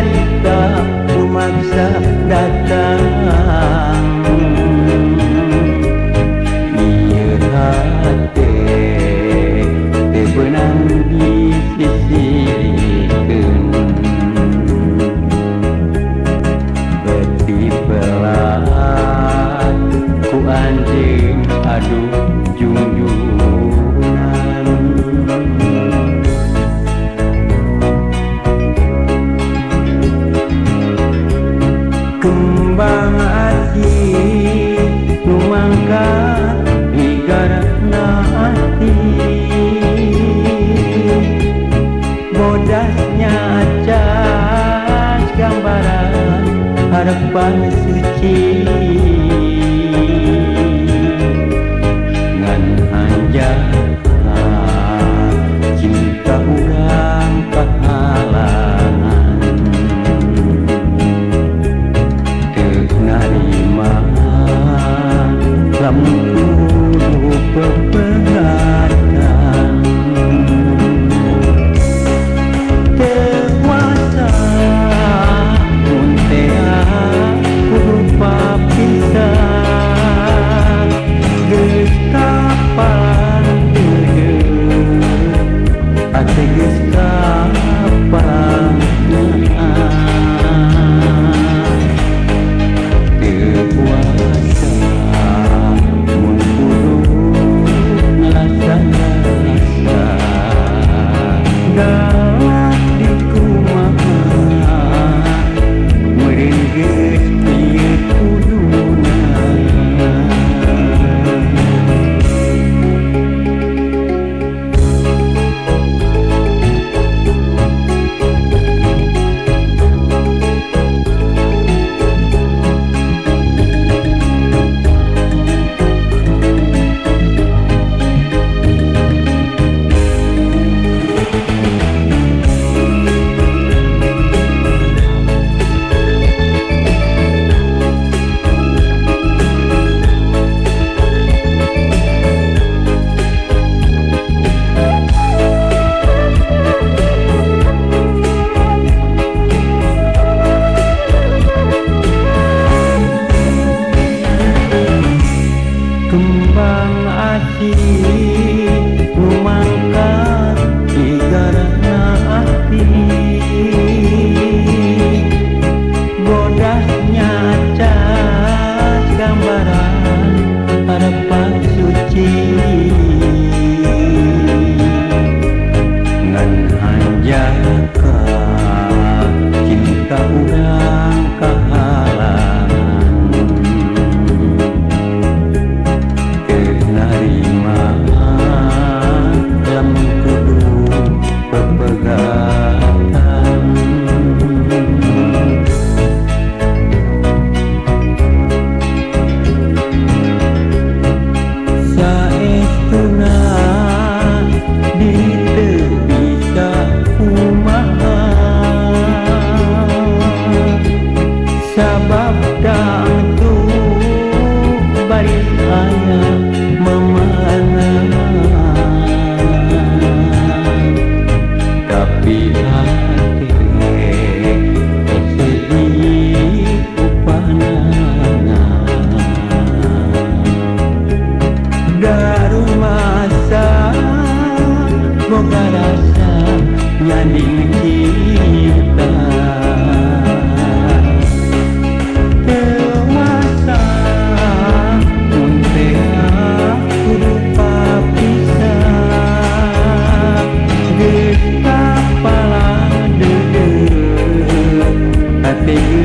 wanita bisa datang. kembang aji rumangkan Bang asih disebabkan tuh bari ayah memana tapi hati masa boga rasa nyanding kita day